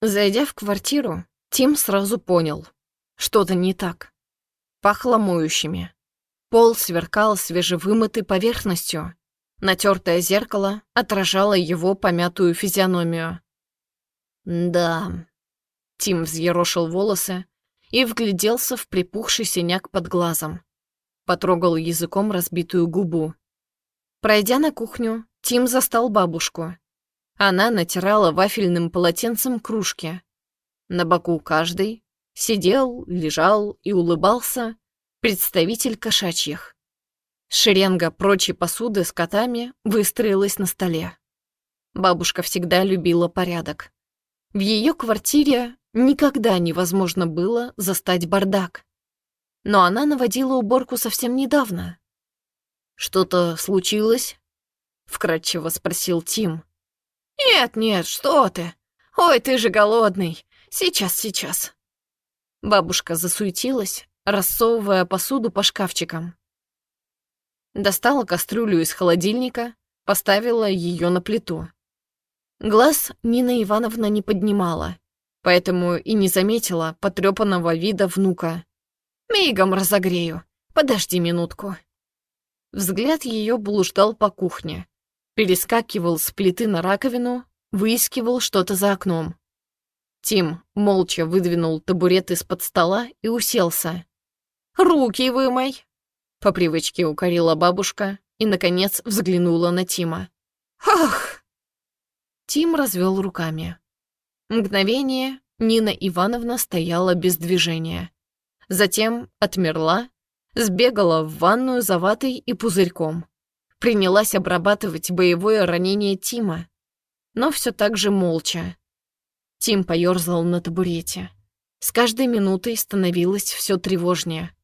Зайдя в квартиру, Тим сразу понял. Что-то не так. Пахло моющими. Пол сверкал свежевымытой поверхностью. Натертое зеркало отражало его помятую физиономию. «Да...» Тим взъерошил волосы и вгляделся в припухший синяк под глазом. Потрогал языком разбитую губу. Пройдя на кухню, Тим застал бабушку. Она натирала вафельным полотенцем кружки. На боку каждой сидел, лежал и улыбался представитель кошачьих. Шеренга прочей посуды с котами выстроилась на столе. Бабушка всегда любила порядок. В ее квартире никогда невозможно было застать бардак. Но она наводила уборку совсем недавно. «Что-то случилось?» — вкратчиво спросил Тим. «Нет-нет, что ты! Ой, ты же голодный! Сейчас, сейчас!» Бабушка засуетилась, рассовывая посуду по шкафчикам. Достала кастрюлю из холодильника, поставила ее на плиту. Глаз Нина Ивановна не поднимала, поэтому и не заметила потрепанного вида внука. «Мигом разогрею. Подожди минутку». Взгляд ее блуждал по кухне, перескакивал с плиты на раковину, выискивал что-то за окном. Тим молча выдвинул табурет из-под стола и уселся. «Руки вымой!» По привычке укорила бабушка и, наконец, взглянула на Тима. «Ах!» Тим развел руками. Мгновение Нина Ивановна стояла без движения. Затем отмерла, сбегала в ванную за ватой и пузырьком принялась обрабатывать боевое ранение Тима, но все так же молча. Тим поёрзал на табурете. С каждой минутой становилось все тревожнее.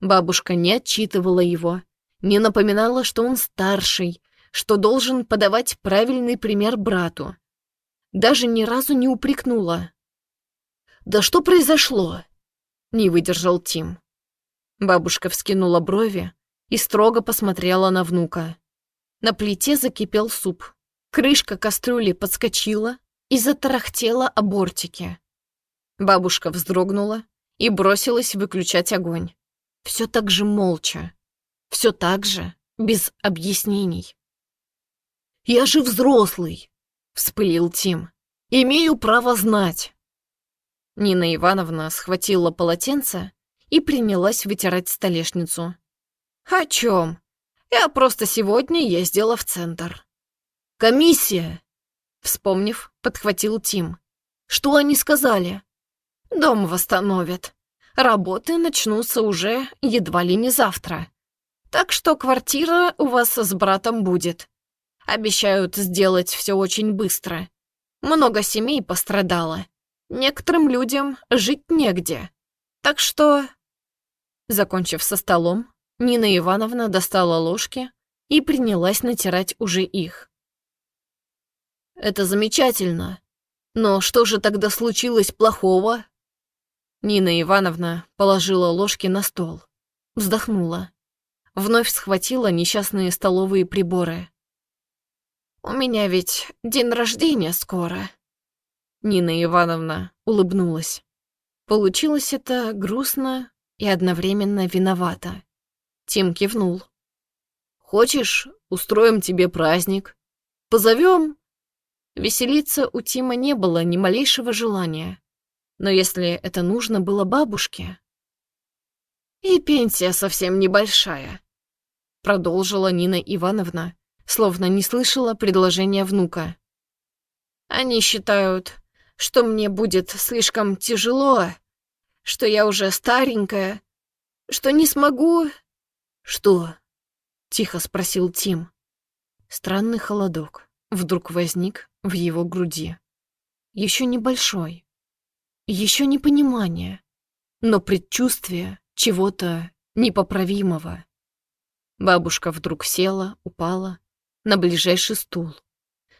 Бабушка не отчитывала его, не напоминала, что он старший, что должен подавать правильный пример брату. Даже ни разу не упрекнула. «Да что произошло?» — не выдержал Тим. Бабушка вскинула брови, и строго посмотрела на внука. На плите закипел суп. Крышка кастрюли подскочила и затарахтела о бортике. Бабушка вздрогнула и бросилась выключать огонь. Все так же молча. Все так же, без объяснений. «Я же взрослый!» — вспылил Тим. «Имею право знать!» Нина Ивановна схватила полотенце и принялась вытирать столешницу. «О чем? Я просто сегодня ездила в центр». «Комиссия!» Вспомнив, подхватил Тим. «Что они сказали?» «Дом восстановят. Работы начнутся уже едва ли не завтра. Так что квартира у вас с братом будет. Обещают сделать все очень быстро. Много семей пострадало. Некоторым людям жить негде. Так что...» Закончив со столом, Нина Ивановна достала ложки и принялась натирать уже их. «Это замечательно. Но что же тогда случилось плохого?» Нина Ивановна положила ложки на стол, вздохнула, вновь схватила несчастные столовые приборы. «У меня ведь день рождения скоро». Нина Ивановна улыбнулась. Получилось это грустно и одновременно виновато. Тим кивнул. «Хочешь, устроим тебе праздник? Позовем?» Веселиться у Тима не было ни малейшего желания. Но если это нужно было бабушке... «И пенсия совсем небольшая», — продолжила Нина Ивановна, словно не слышала предложения внука. «Они считают, что мне будет слишком тяжело, что я уже старенькая, что не смогу «Что?» — тихо спросил Тим. Странный холодок вдруг возник в его груди. Еще небольшой, еще непонимание, но предчувствие чего-то непоправимого. Бабушка вдруг села, упала на ближайший стул.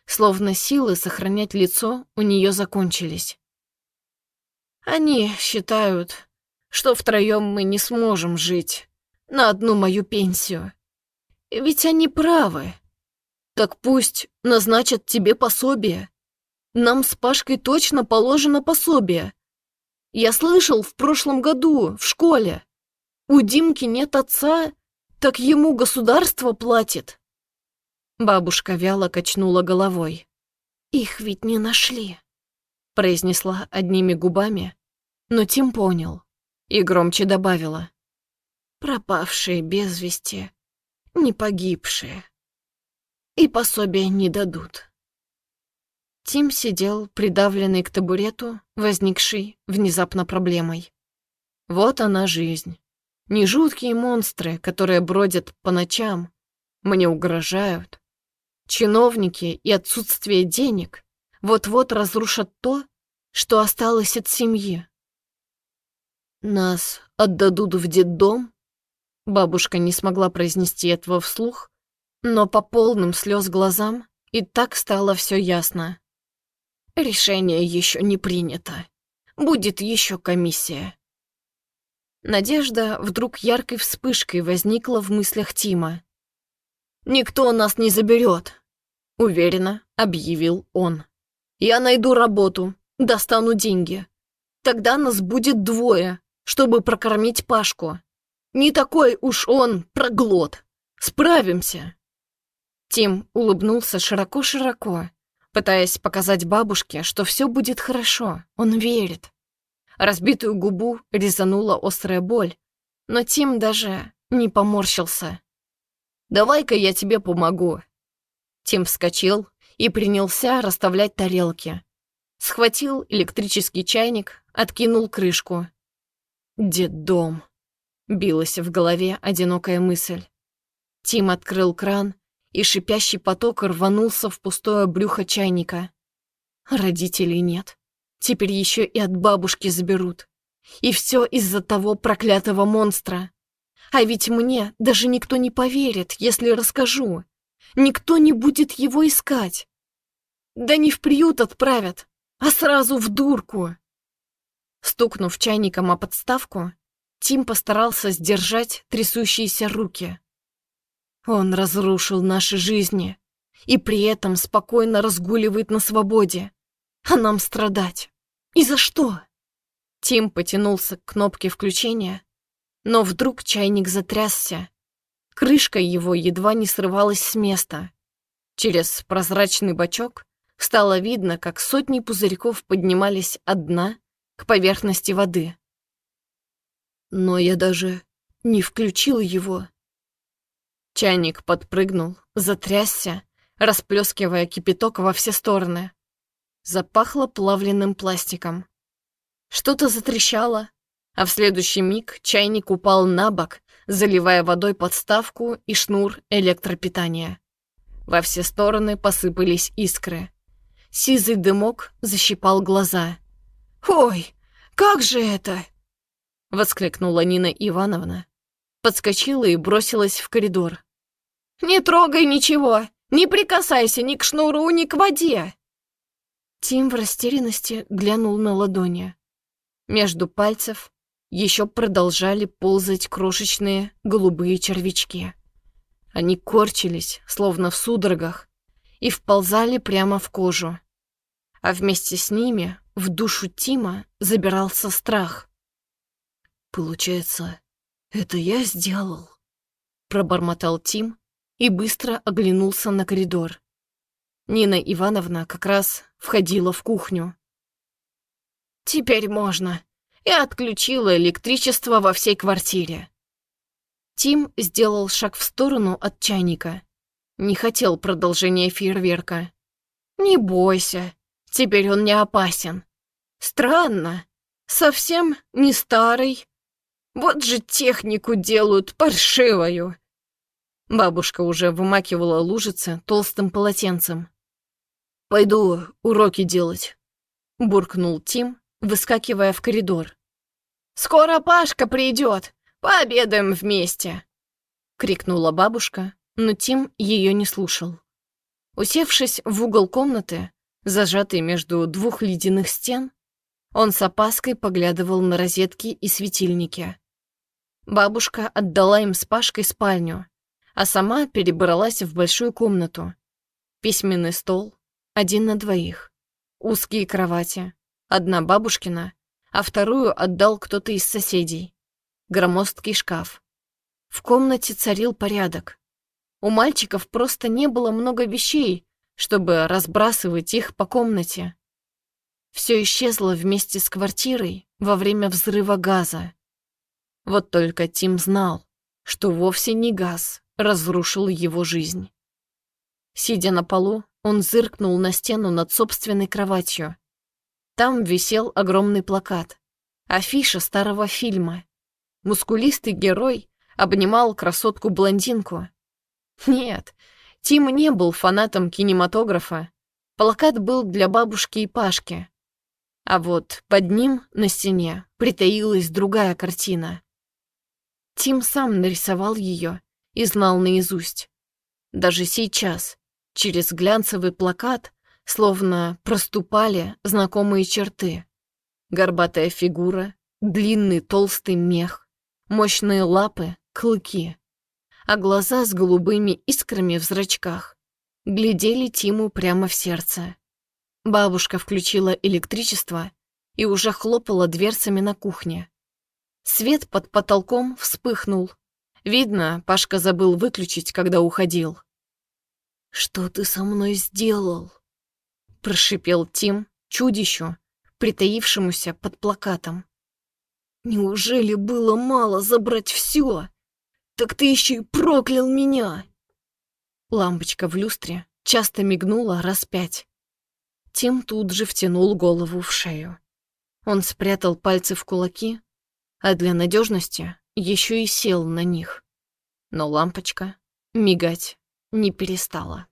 Словно силы сохранять лицо у нее закончились. Они считают, что втроем мы не сможем жить на одну мою пенсию. Ведь они правы. Так пусть назначат тебе пособие. нам с Пашкой точно положено пособие. Я слышал в прошлом году, в школе. У Димки нет отца, так ему государство платит. Бабушка вяло качнула головой. «Их ведь не нашли», — произнесла одними губами, но Тим понял и громче добавила. «Пропавшие без вести, не погибшие. И пособия не дадут». Тим сидел, придавленный к табурету, возникший внезапно проблемой. Вот она жизнь. Не жуткие монстры, которые бродят по ночам, мне угрожают. Чиновники и отсутствие денег вот-вот разрушат то, что осталось от семьи. Нас отдадут в детдом? Бабушка не смогла произнести этого вслух, но по полным слез глазам и так стало все ясно. Решение еще не принято. Будет еще комиссия. Надежда вдруг яркой вспышкой возникла в мыслях Тима. «Никто нас не заберет», — уверенно объявил он. «Я найду работу, достану деньги. Тогда нас будет двое, чтобы прокормить Пашку. Не такой уж он проглот. Справимся». Тим улыбнулся широко-широко, пытаясь показать бабушке, что все будет хорошо, он верит. Разбитую губу резанула острая боль, но Тим даже не поморщился. «Давай-ка я тебе помогу». Тим вскочил и принялся расставлять тарелки. Схватил электрический чайник, откинул крышку. «Деддом», — билась в голове одинокая мысль. Тим открыл кран и шипящий поток рванулся в пустое брюхо чайника. Родителей нет. Теперь еще и от бабушки заберут. И все из-за того проклятого монстра. А ведь мне даже никто не поверит, если расскажу. Никто не будет его искать. Да не в приют отправят, а сразу в дурку. Стукнув чайником о подставку, Тим постарался сдержать трясущиеся руки. Он разрушил наши жизни и при этом спокойно разгуливает на свободе. А нам страдать. И за что? Тим потянулся к кнопке включения, но вдруг чайник затрясся. Крышка его едва не срывалась с места. Через прозрачный бачок стало видно, как сотни пузырьков поднимались от дна к поверхности воды. Но я даже не включил его. Чайник подпрыгнул, затрясся, расплескивая кипяток во все стороны. Запахло плавленным пластиком. Что-то затрещало, а в следующий миг чайник упал на бок, заливая водой подставку и шнур электропитания. Во все стороны посыпались искры. Сизый дымок защипал глаза. «Ой, как же это?» — воскликнула Нина Ивановна. Подскочила и бросилась в коридор. «Не трогай ничего! Не прикасайся ни к шнуру, ни к воде!» Тим в растерянности глянул на ладони. Между пальцев еще продолжали ползать крошечные голубые червячки. Они корчились, словно в судорогах, и вползали прямо в кожу. А вместе с ними в душу Тима забирался страх. «Получается, это я сделал?» Пробормотал Тим, и быстро оглянулся на коридор. Нина Ивановна как раз входила в кухню. «Теперь можно. Я отключила электричество во всей квартире». Тим сделал шаг в сторону от чайника. Не хотел продолжения фейерверка. «Не бойся, теперь он не опасен. Странно, совсем не старый. Вот же технику делают паршивою. Бабушка уже вымакивала лужицы толстым полотенцем. «Пойду уроки делать», — буркнул Тим, выскакивая в коридор. «Скоро Пашка придет, пообедаем вместе!» — крикнула бабушка, но Тим ее не слушал. Усевшись в угол комнаты, зажатый между двух ледяных стен, он с опаской поглядывал на розетки и светильники. Бабушка отдала им с Пашкой спальню, а сама перебралась в большую комнату. Письменный стол, один на двоих. узкие кровати. Одна бабушкина, а вторую отдал кто-то из соседей. Громоздкий шкаф. В комнате царил порядок. У мальчиков просто не было много вещей, чтобы разбрасывать их по комнате. Все исчезло вместе с квартирой во время взрыва газа. Вот только Тим знал, что вовсе не газ разрушил его жизнь. Сидя на полу, он зыркнул на стену над собственной кроватью. Там висел огромный плакат. Афиша старого фильма. Мускулистый герой обнимал красотку-блондинку. Нет, Тим не был фанатом кинематографа. Плакат был для бабушки и Пашки. А вот под ним на стене притаилась другая картина. Тим сам нарисовал ее и знал наизусть. Даже сейчас, Через глянцевый плакат словно проступали знакомые черты. Горбатая фигура, длинный толстый мех, мощные лапы, клыки. А глаза с голубыми искрами в зрачках глядели Тиму прямо в сердце. Бабушка включила электричество и уже хлопала дверцами на кухне. Свет под потолком вспыхнул. Видно, Пашка забыл выключить, когда уходил. «Что ты со мной сделал?» Прошипел Тим чудищу, притаившемуся под плакатом. «Неужели было мало забрать все? Так ты еще и проклял меня!» Лампочка в люстре часто мигнула раз пять. Тим тут же втянул голову в шею. Он спрятал пальцы в кулаки, а для надежности еще и сел на них. Но лампочка мигать не перестала.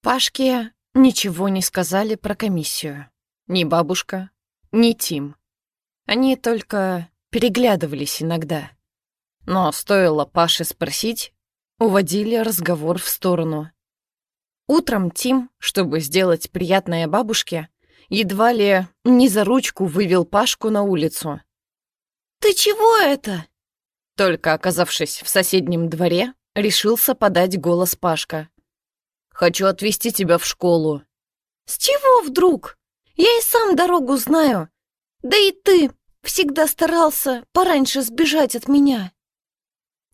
Пашке ничего не сказали про комиссию. Ни бабушка, ни Тим. Они только переглядывались иногда. Но стоило Паше спросить, уводили разговор в сторону. Утром Тим, чтобы сделать приятное бабушке, едва ли не за ручку вывел Пашку на улицу. «Ты чего это?» Только оказавшись в соседнем дворе, Решился подать голос Пашка. «Хочу отвезти тебя в школу». «С чего вдруг? Я и сам дорогу знаю. Да и ты всегда старался пораньше сбежать от меня».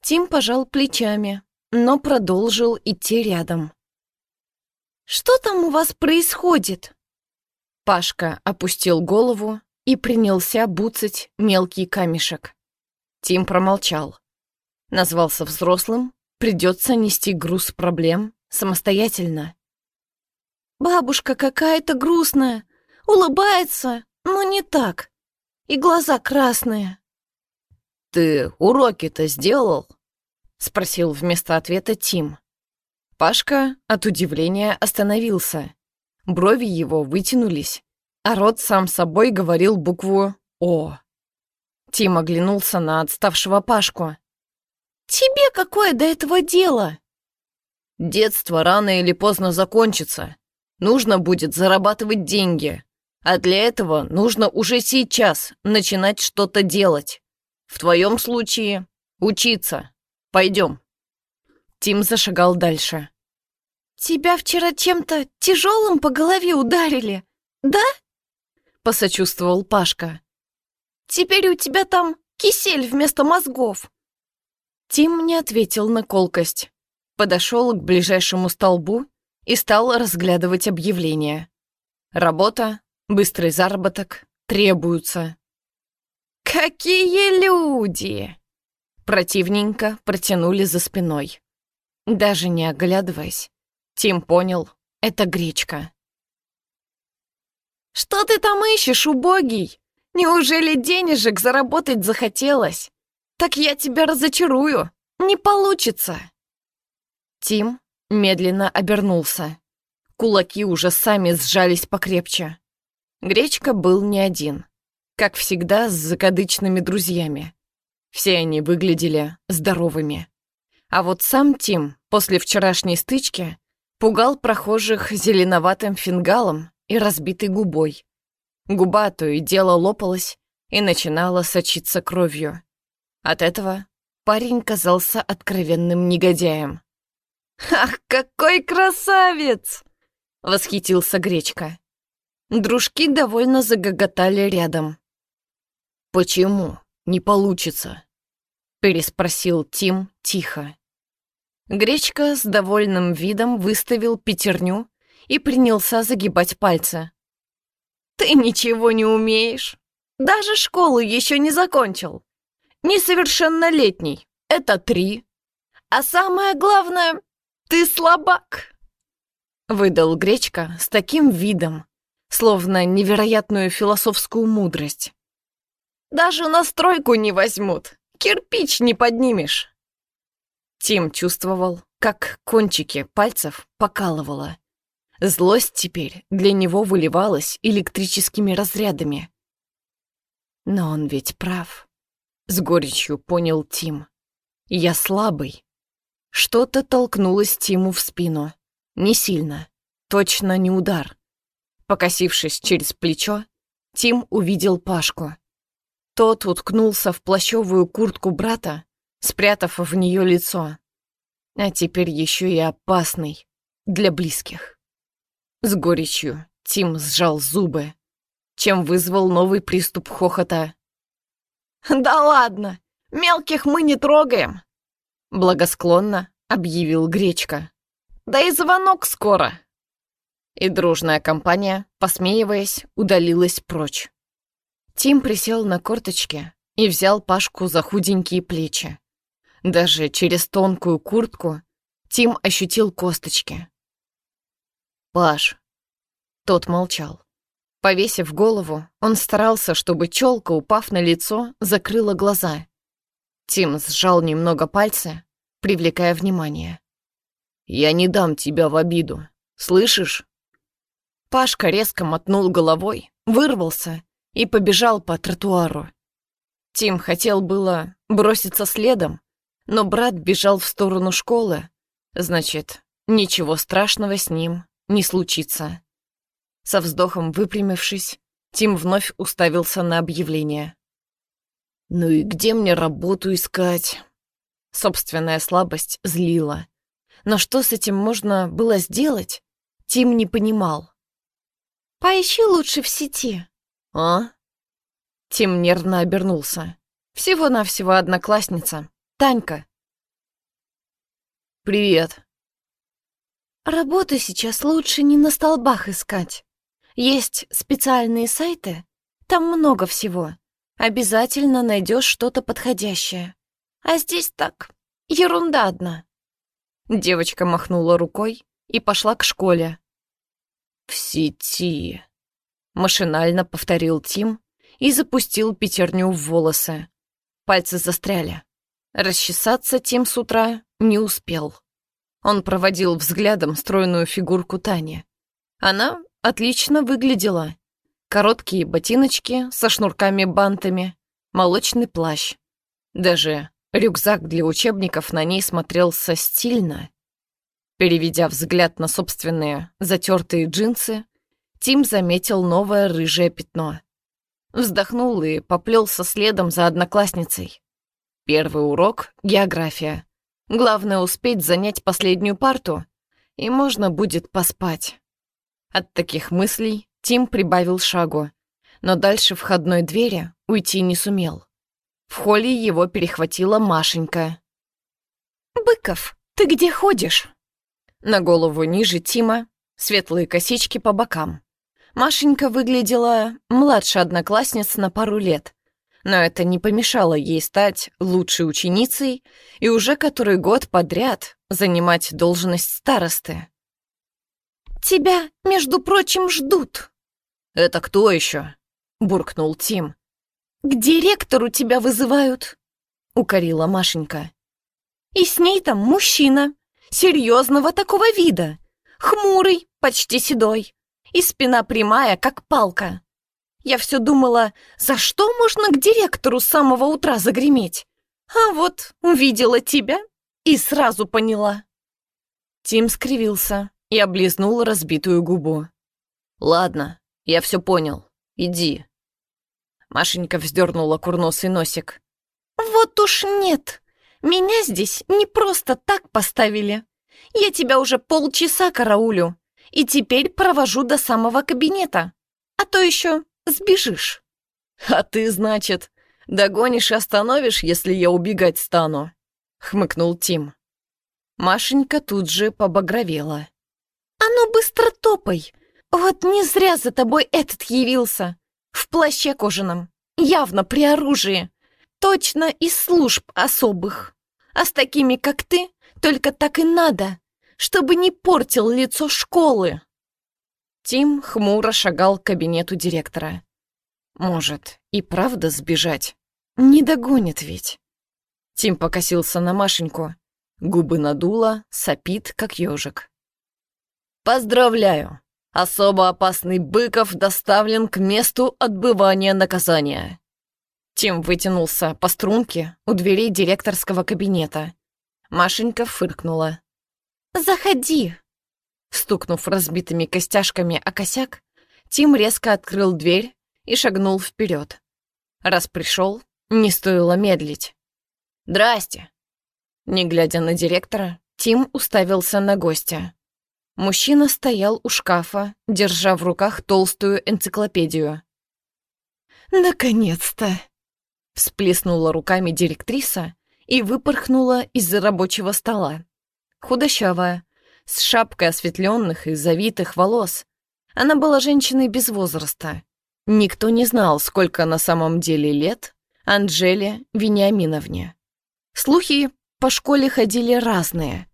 Тим пожал плечами, но продолжил идти рядом. «Что там у вас происходит?» Пашка опустил голову и принялся буцать мелкий камешек. Тим промолчал. Назвался взрослым Придется нести груз проблем самостоятельно. Бабушка какая-то грустная, улыбается, но не так. И глаза красные. «Ты уроки-то сделал?» — спросил вместо ответа Тим. Пашка от удивления остановился. Брови его вытянулись, а рот сам собой говорил букву «О». Тим оглянулся на отставшего Пашку. Тебе какое до этого дело? Детство рано или поздно закончится. Нужно будет зарабатывать деньги. А для этого нужно уже сейчас начинать что-то делать. В твоем случае учиться. Пойдем. Тим зашагал дальше. «Тебя вчера чем-то тяжелым по голове ударили, да?» Посочувствовал Пашка. «Теперь у тебя там кисель вместо мозгов. Тим не ответил на колкость. Подошел к ближайшему столбу и стал разглядывать объявление. Работа, быстрый заработок требуются. «Какие люди!» Противненько протянули за спиной. Даже не оглядываясь, Тим понял, это гречка. «Что ты там ищешь, убогий? Неужели денежек заработать захотелось? так я тебя разочарую. Не получится. Тим медленно обернулся. Кулаки уже сами сжались покрепче. Гречка был не один. Как всегда, с закадычными друзьями. Все они выглядели здоровыми. А вот сам Тим после вчерашней стычки пугал прохожих зеленоватым фингалом и разбитой губой. Губа то и дело лопалась и начинала сочиться кровью. От этого парень казался откровенным негодяем. «Ах, какой красавец!» — восхитился Гречка. Дружки довольно загоготали рядом. «Почему не получится?» — переспросил Тим тихо. Гречка с довольным видом выставил пятерню и принялся загибать пальцы. «Ты ничего не умеешь. Даже школу еще не закончил. Несовершеннолетний. Это три. А самое главное, ты слабак!» Выдал Гречка с таким видом, словно невероятную философскую мудрость. «Даже на стройку не возьмут, кирпич не поднимешь». Тим чувствовал, как кончики пальцев покалывало. Злость теперь для него выливалась электрическими разрядами. Но он ведь прав. С горечью понял Тим. Я слабый. Что-то толкнулось Тиму в спину. Не сильно. Точно не удар. Покосившись через плечо, Тим увидел Пашку. Тот уткнулся в плащевую куртку брата, спрятав в нее лицо. А теперь еще и опасный для близких. С горечью Тим сжал зубы, чем вызвал новый приступ хохота. «Да ладно, мелких мы не трогаем!» Благосклонно объявил Гречка. «Да и звонок скоро!» И дружная компания, посмеиваясь, удалилась прочь. Тим присел на корточки и взял Пашку за худенькие плечи. Даже через тонкую куртку Тим ощутил косточки. «Паш!» Тот молчал. Повесив голову, он старался, чтобы челка, упав на лицо, закрыла глаза. Тим сжал немного пальцы, привлекая внимание. «Я не дам тебя в обиду, слышишь?» Пашка резко мотнул головой, вырвался и побежал по тротуару. Тим хотел было броситься следом, но брат бежал в сторону школы. Значит, ничего страшного с ним не случится. Со вздохом выпрямившись, Тим вновь уставился на объявление. «Ну и где мне работу искать?» Собственная слабость злила. Но что с этим можно было сделать, Тим не понимал. Поищи лучше в сети». «А?» Тим нервно обернулся. Всего-навсего одноклассница. Танька. «Привет». «Работу сейчас лучше не на столбах искать. Есть специальные сайты, там много всего. Обязательно найдешь что-то подходящее. А здесь так, ерунда одна». Девочка махнула рукой и пошла к школе, «В сети», — машинально повторил Тим и запустил пятерню в волосы. Пальцы застряли. Расчесаться Тим с утра не успел. Он проводил взглядом стройную фигурку Тани. Она отлично выглядела. Короткие ботиночки со шнурками-бантами, молочный плащ. Даже рюкзак для учебников на ней смотрелся стильно. Переведя взгляд на собственные затертые джинсы, Тим заметил новое рыжее пятно. Вздохнул и поплелся следом за одноклассницей. Первый урок — география. Главное успеть занять последнюю парту, и можно будет поспать. От таких мыслей Тим прибавил шагу, но дальше входной двери уйти не сумел. В холле его перехватила Машенька. «Быков, ты где ходишь?» На голову ниже Тима, светлые косички по бокам. Машенька выглядела младше одноклассниц на пару лет, но это не помешало ей стать лучшей ученицей и уже который год подряд занимать должность старосты. «Тебя, между прочим, ждут». «Это кто еще?» — буркнул Тим. «К директору тебя вызывают», — укорила Машенька. «И с ней там мужчина, серьезного такого вида, хмурый, почти седой, и спина прямая, как палка. Я все думала, за что можно к директору с самого утра загреметь? А вот увидела тебя и сразу поняла. Тим скривился и облизнул разбитую губу. «Ладно, я все понял. Иди». Машенька вздернула курносый носик. «Вот уж нет. Меня здесь не просто так поставили. Я тебя уже полчаса караулю. И теперь провожу до самого кабинета. А то еще сбежишь. А ты, значит, догонишь и остановишь, если я убегать стану? Хмыкнул Тим. Машенька тут же побагровела. «А ну быстро топай! Вот не зря за тобой этот явился. В плаще кожаном, явно при оружии. Точно из служб особых. А с такими, как ты, только так и надо, чтобы не портил лицо школы». Тим хмуро шагал к кабинету директора. «Может, и правда сбежать? Не догонит ведь». Тим покосился на Машеньку. Губы надула, сопит, как ежик. «Поздравляю! Особо опасный Быков доставлен к месту отбывания наказания». Тим вытянулся по струнке у дверей директорского кабинета. Машенька фыркнула. «Заходи!» Стукнув разбитыми костяшками о косяк, Тим резко открыл дверь и шагнул вперед. Раз пришел, не стоило медлить. «Здрасте!» Не глядя на директора, Тим уставился на гостя. Мужчина стоял у шкафа, держа в руках толстую энциклопедию. «Наконец-то!» Всплеснула руками директриса и выпорхнула из-за рабочего стола. Худощавая, с шапкой осветленных и завитых волос. Она была женщиной без возраста. Никто не знал, сколько на самом деле лет Анжеле Вениаминовне. Слухи по школе ходили разные.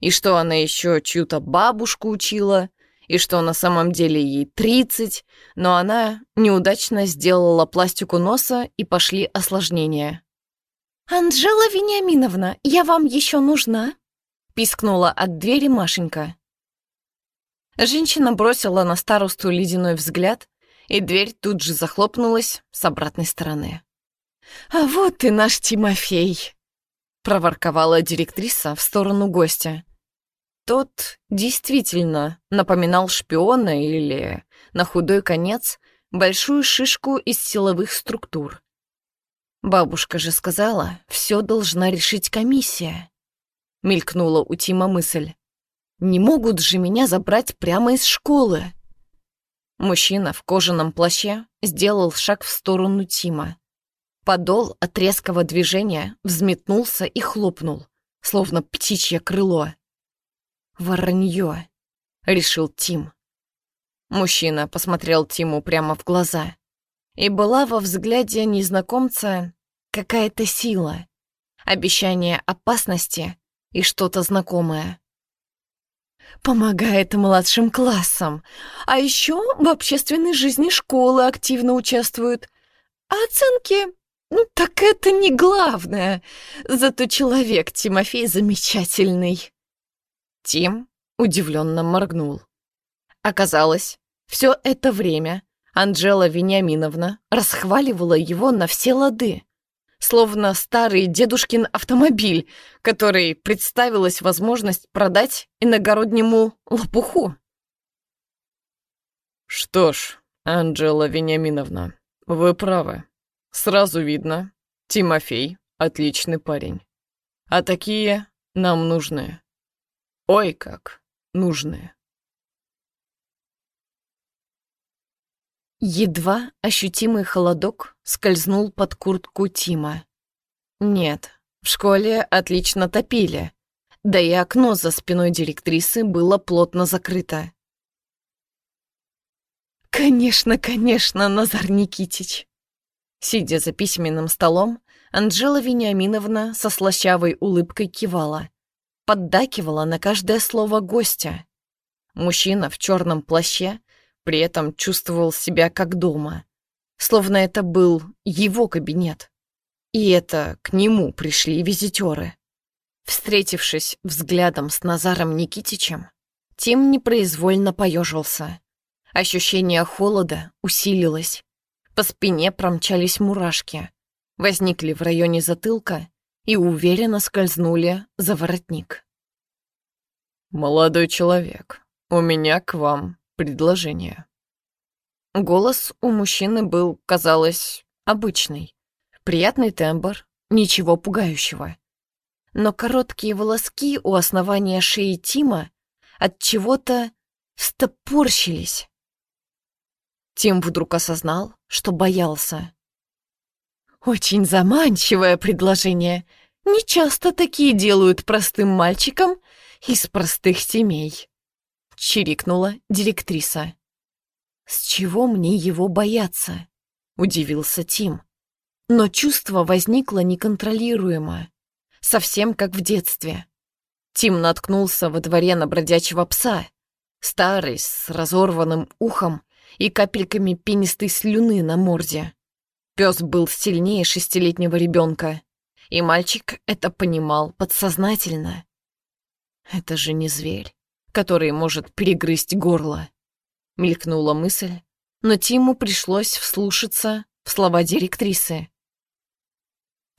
И что она еще чью-то бабушку учила, и что на самом деле ей 30, но она неудачно сделала пластику носа и пошли осложнения. «Анжела Вениаминовна, я вам еще нужна?» Пискнула от двери Машенька. Женщина бросила на старосту ледяной взгляд, и дверь тут же захлопнулась с обратной стороны. «А вот и наш Тимофей!» проворковала директриса в сторону гостя. Тот действительно напоминал шпиона или, на худой конец, большую шишку из силовых структур. Бабушка же сказала, все должна решить комиссия. Мелькнула у Тима мысль. Не могут же меня забрать прямо из школы. Мужчина в кожаном плаще сделал шаг в сторону Тима. Подол от резкого движения взметнулся и хлопнул, словно птичье крыло. «Воронье», — решил Тим. Мужчина посмотрел Тиму прямо в глаза. И была во взгляде незнакомца какая-то сила, обещание опасности и что-то знакомое. Помогает младшим классам, а еще в общественной жизни школы активно участвует. А оценки ну, так это не главное. Зато человек Тимофей замечательный. Тим удивленно моргнул. Оказалось, все это время Анжела Вениаминовна расхваливала его на все лады, словно старый дедушкин автомобиль, который представилась возможность продать иногороднему лопуху. «Что ж, Анжела Вениаминовна, вы правы», Сразу видно, Тимофей — отличный парень. А такие нам нужны. Ой, как нужны. Едва ощутимый холодок скользнул под куртку Тима. Нет, в школе отлично топили, да и окно за спиной директрисы было плотно закрыто. «Конечно, конечно, Назар Никитич!» Сидя за письменным столом, Анжела Вениаминовна со слащавой улыбкой кивала, поддакивала на каждое слово гостя. Мужчина в черном плаще при этом чувствовал себя как дома, словно это был его кабинет. И это к нему пришли визитеры. Встретившись взглядом с Назаром Никитичем, Тим непроизвольно поежился. Ощущение холода усилилось. По спине промчались мурашки, возникли в районе затылка и уверенно скользнули за воротник. «Молодой человек, у меня к вам предложение». Голос у мужчины был, казалось, обычный. Приятный тембр, ничего пугающего. Но короткие волоски у основания шеи Тима от чего-то встопорщились. Тим вдруг осознал, что боялся. Очень заманчивое предложение. Не часто такие делают простым мальчикам из простых семей. Чирикнула директриса. С чего мне его бояться? Удивился Тим. Но чувство возникло неконтролируемо. Совсем как в детстве. Тим наткнулся во дворе на бродячего пса. Старый, с разорванным ухом и капельками пенистой слюны на морде. Пес был сильнее шестилетнего ребенка, и мальчик это понимал подсознательно. Это же не зверь, который может перегрызть горло. Мелькнула мысль, но Тиму пришлось вслушаться в слова директрисы.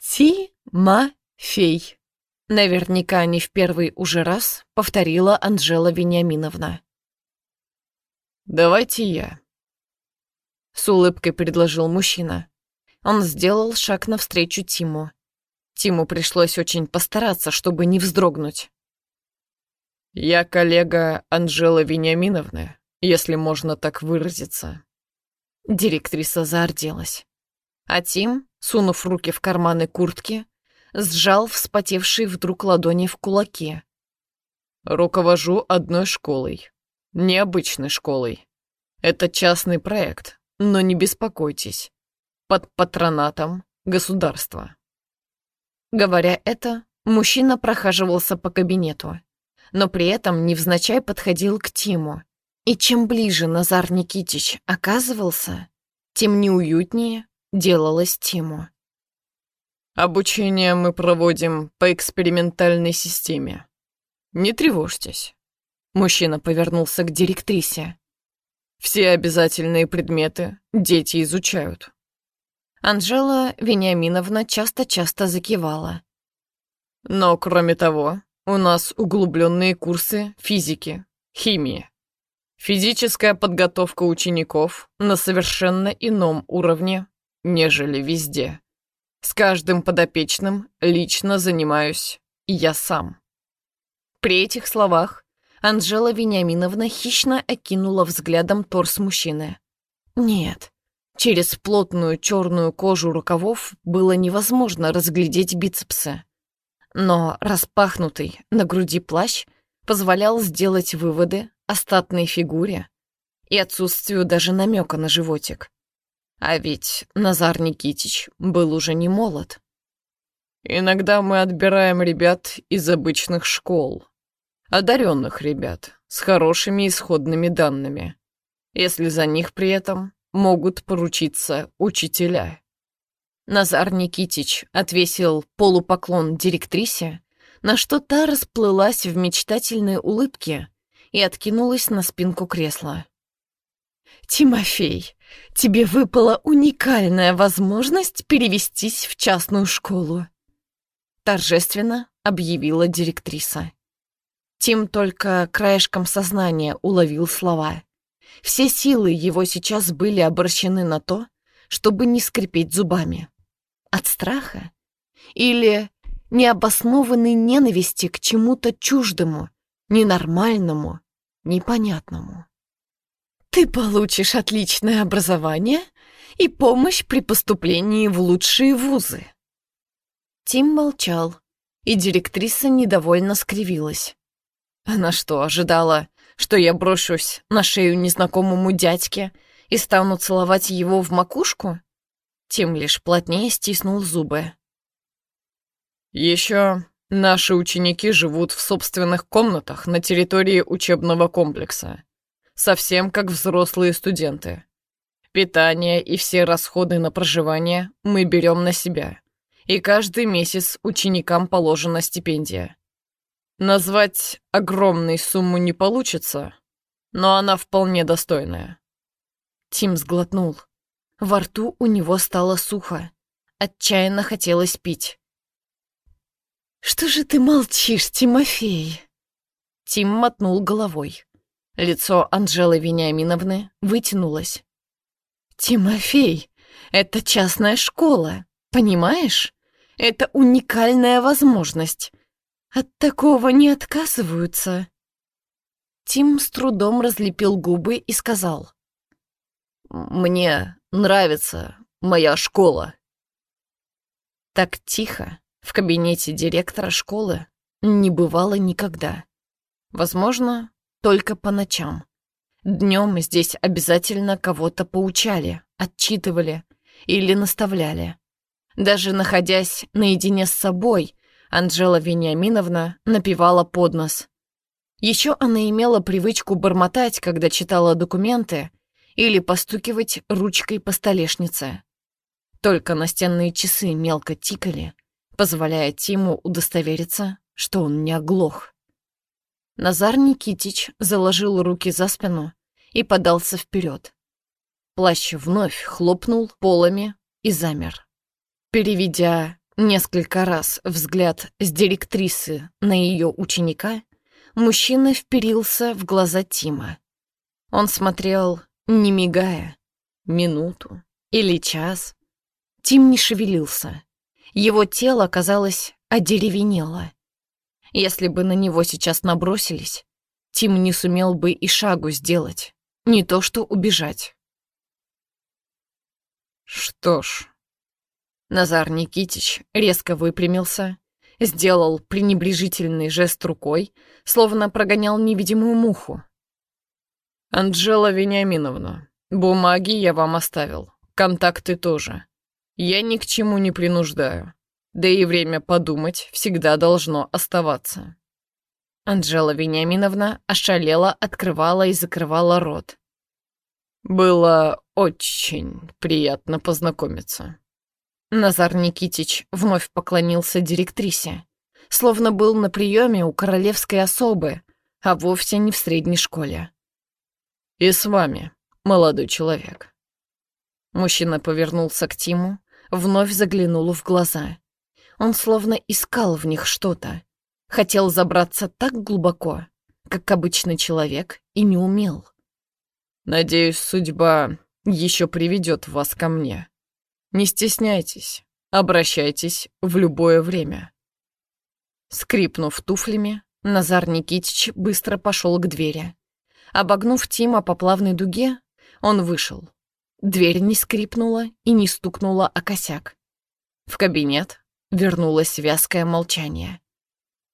«Ти-ма-фей», наверняка не в первый уже раз повторила Анжела Вениаминовна. «Давайте я», — с улыбкой предложил мужчина. Он сделал шаг навстречу Тиму. Тиму пришлось очень постараться, чтобы не вздрогнуть. «Я коллега Анжелы Вениаминовны, если можно так выразиться». Директриса заорделась. А Тим, сунув руки в карманы куртки, сжал вспотевшие вдруг ладони в кулаки. «Руковожу одной школой. Необычной школой. Это частный проект, но не беспокойтесь. Под патронатом государства». Говоря это, мужчина прохаживался по кабинету, но при этом невзначай подходил к Тиму. И чем ближе Назар Никитич оказывался, тем неуютнее делалось Тиму. Обучение мы проводим по экспериментальной системе. Не тревожьтесь. Мужчина повернулся к директрисе. Все обязательные предметы дети изучают. Анжела Вениаминовна часто-часто закивала. Но, кроме того, у нас углубленные курсы физики, химии. Физическая подготовка учеников на совершенно ином уровне, нежели везде. С каждым подопечным лично занимаюсь я сам. При этих словах Анжела Вениаминовна хищно окинула взглядом торс мужчины. Нет, через плотную черную кожу рукавов было невозможно разглядеть бицепсы. Но распахнутый на груди плащ позволял сделать выводы о статной фигуре и отсутствию даже намека на животик. А ведь Назар Никитич был уже не молод. Иногда мы отбираем ребят из обычных школ. Одаренных ребят с хорошими исходными данными. Если за них при этом могут поручиться учителя. Назар Никитич отвесил полупоклон директрисе, на что та расплылась в мечтательной улыбке и откинулась на спинку кресла. «Тимофей, тебе выпала уникальная возможность перевестись в частную школу», торжественно объявила директриса. Тим только краешком сознания уловил слова. Все силы его сейчас были обращены на то, чтобы не скрипеть зубами. От страха? Или необоснованной ненависти к чему-то чуждому, ненормальному, непонятному? Ты получишь отличное образование и помощь при поступлении в лучшие вузы. Тим молчал, и директриса недовольно скривилась. Она что, ожидала, что я брошусь на шею незнакомому дядьке и стану целовать его в макушку? Тим лишь плотнее стиснул зубы. Еще наши ученики живут в собственных комнатах на территории учебного комплекса совсем как взрослые студенты. Питание и все расходы на проживание мы берем на себя. И каждый месяц ученикам положена стипендия. Назвать огромной сумму не получится, но она вполне достойная. Тим сглотнул. Во рту у него стало сухо. Отчаянно хотелось пить. «Что же ты молчишь, Тимофей?» Тим мотнул головой. Лицо Анжелы Вениаминовны вытянулось. «Тимофей, это частная школа, понимаешь? Это уникальная возможность. От такого не отказываются». Тим с трудом разлепил губы и сказал. «Мне нравится моя школа». Так тихо в кабинете директора школы не бывало никогда. Возможно, только по ночам. Днем здесь обязательно кого-то поучали, отчитывали или наставляли. Даже находясь наедине с собой, Анжела Вениаминовна напевала под нос. Еще она имела привычку бормотать, когда читала документы, или постукивать ручкой по столешнице. Только настенные часы мелко тикали, позволяя Тиму удостовериться, что он не оглох. Назар Никитич заложил руки за спину и подался вперед. Плащ вновь хлопнул полами и замер. Переведя несколько раз взгляд с директрисы на ее ученика, мужчина вперился в глаза Тима. Он смотрел, не мигая, минуту или час. Тим не шевелился. Его тело, казалось, одеревенело. Если бы на него сейчас набросились, Тим не сумел бы и шагу сделать, не то что убежать. Что ж... Назар Никитич резко выпрямился, сделал пренебрежительный жест рукой, словно прогонял невидимую муху. «Анжела Вениаминовна, бумаги я вам оставил, контакты тоже. Я ни к чему не принуждаю. Да и время подумать всегда должно оставаться. Анжела Вениаминовна ошалела, открывала и закрывала рот. «Было очень приятно познакомиться». Назар Никитич вновь поклонился директрисе, словно был на приеме у королевской особы, а вовсе не в средней школе. «И с вами, молодой человек». Мужчина повернулся к Тиму, вновь заглянул в глаза. Он словно искал в них что-то. Хотел забраться так глубоко, как обычный человек, и не умел. «Надеюсь, судьба еще приведет вас ко мне. Не стесняйтесь, обращайтесь в любое время». Скрипнув туфлями, Назар Никитич быстро пошел к двери. Обогнув Тима по плавной дуге, он вышел. Дверь не скрипнула и не стукнула о косяк. В кабинет вернулось вязкое молчание.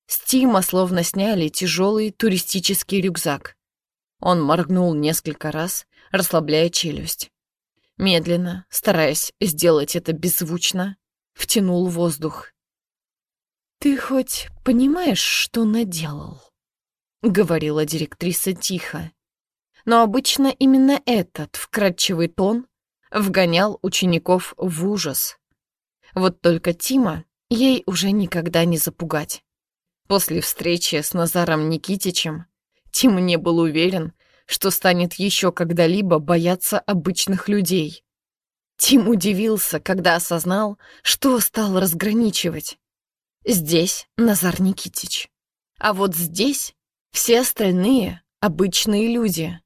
С Тима словно сняли тяжелый туристический рюкзак. Он моргнул несколько раз, расслабляя челюсть. Медленно, стараясь сделать это беззвучно, втянул воздух. «Ты хоть понимаешь, что наделал?» — говорила директриса тихо но обычно именно этот вкрадчивый тон вгонял учеников в ужас. Вот только Тима ей уже никогда не запугать. После встречи с Назаром Никитичем Тим не был уверен, что станет еще когда-либо бояться обычных людей. Тим удивился, когда осознал, что стал разграничивать. Здесь Назар Никитич, а вот здесь все остальные обычные люди.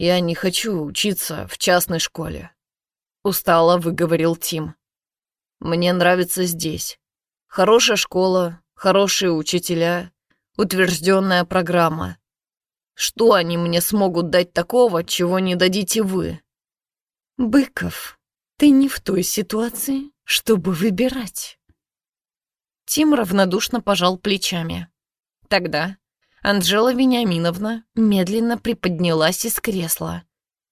«Я не хочу учиться в частной школе», — устало выговорил Тим. «Мне нравится здесь. Хорошая школа, хорошие учителя, утвержденная программа. Что они мне смогут дать такого, чего не дадите вы?» «Быков, ты не в той ситуации, чтобы выбирать». Тим равнодушно пожал плечами. Тогда Анжела Вениаминовна медленно приподнялась из кресла,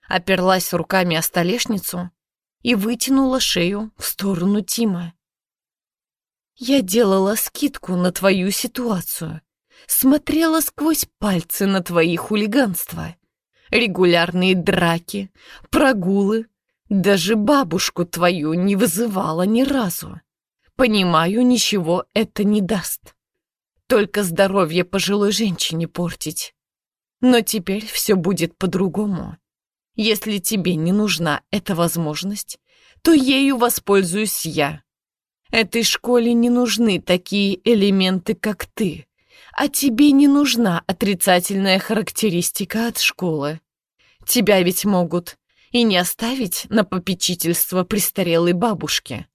оперлась руками о столешницу и вытянула шею в сторону Тима. «Я делала скидку на твою ситуацию, смотрела сквозь пальцы на твои хулиганства, регулярные драки, прогулы, даже бабушку твою не вызывала ни разу. Понимаю, ничего это не даст. Только здоровье пожилой женщине портить. Но теперь все будет по-другому. Если тебе не нужна эта возможность, то ею воспользуюсь я. Этой школе не нужны такие элементы, как ты, а тебе не нужна отрицательная характеристика от школы. Тебя ведь могут и не оставить на попечительство престарелой бабушки.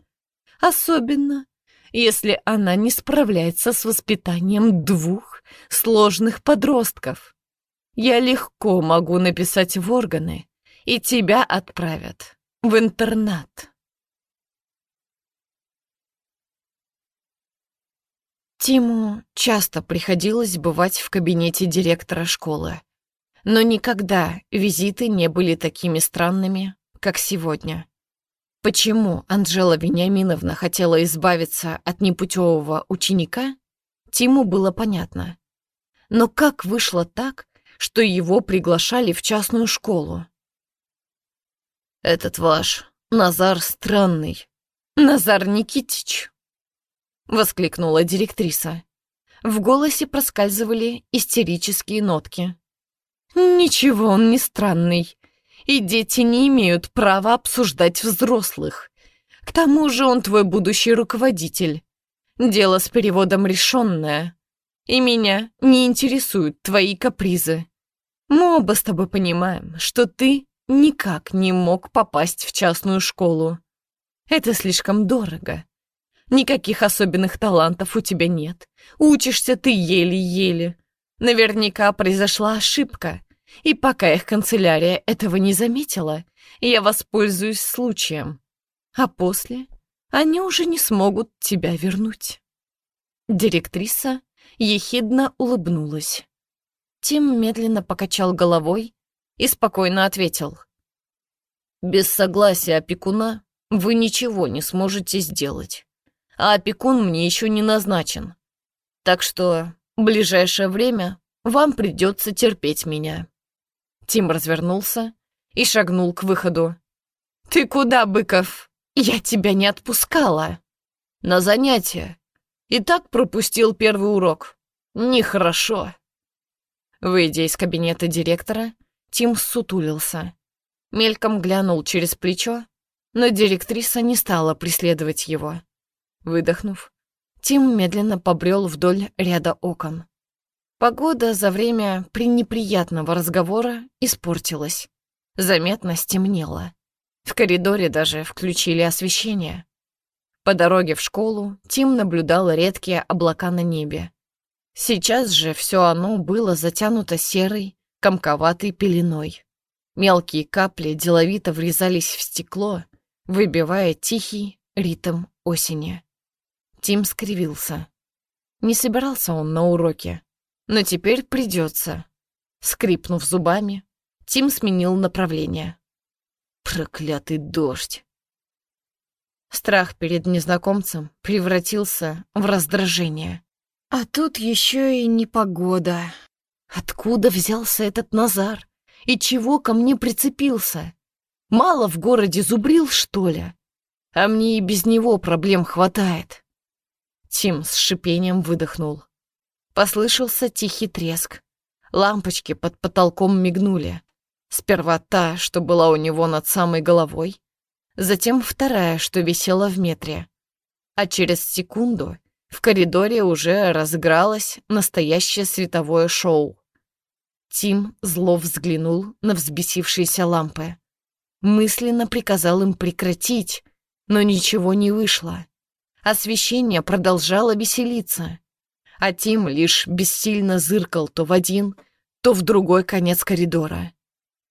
Особенно, если она не справляется с воспитанием двух сложных подростков. я легко могу написать в органы, и тебя отправят в интернат. Тиму часто приходилось бывать в кабинете директора школы, но никогда визиты не были такими странными, как сегодня. Почему Анжела Вениаминовна хотела избавиться от непутевого ученика, Тиму было понятно. Но как вышло так, что его приглашали в частную школу? «Этот ваш Назар странный. Назар Никитич», — воскликнула директриса. В голосе проскальзывали истерические нотки. «Ничего он не странный и дети не имеют права обсуждать взрослых. К тому же он твой будущий руководитель. Дело с переводом решенное, и меня не интересуют твои капризы. Мы оба с тобой понимаем, что ты никак не мог попасть в частную школу. Это слишком дорого. Никаких особенных талантов у тебя нет. Учишься ты еле-еле. Наверняка произошла ошибка, и пока их канцелярия этого не заметила, я воспользуюсь случаем. А после они уже не смогут тебя вернуть. Директриса ехидно улыбнулась. Тим медленно покачал головой и спокойно ответил. «Без согласия опекуна вы ничего не сможете сделать, а опекун мне еще не назначен. Так что в ближайшее время вам придется терпеть меня». Тим развернулся и шагнул к выходу. «Ты куда, Быков? Я тебя не отпускала!» «На занятие. И так пропустил первый урок. Нехорошо». Выйдя из кабинета директора, Тим сутулился. Мельком глянул через плечо, но директриса не стала преследовать его. Выдохнув, Тим медленно побрел вдоль ряда окон. Погода за время пренеприятного разговора испортилась. Заметно стемнело. В коридоре даже включили освещение. По дороге в школу Тим наблюдал редкие облака на небе. Сейчас же все оно было затянуто серой, комковатой пеленой. Мелкие капли деловито врезались в стекло, выбивая тихий ритм осени. Тим скривился. Не собирался он на уроке, но теперь придется. Скрипнув зубами, Тим сменил направление. Проклятый дождь. Страх перед незнакомцем превратился в раздражение. А тут еще и непогода. Откуда взялся этот Назар? И чего ко мне прицепился? Мало в городе зубрил, что ли? А мне и без него проблем хватает. Тим с шипением выдохнул. Послышался тихий треск. Лампочки под потолком мигнули. Сперва та, что была у него над самой головой, затем вторая, что висела в метре. А через секунду в коридоре уже разыгралось настоящее световое шоу. Тим зло взглянул на взбесившиеся лампы. Мысленно приказал им прекратить, но ничего не вышло. Освещение продолжало веселиться а Тим лишь бессильно зыркал то в один, то в другой конец коридора.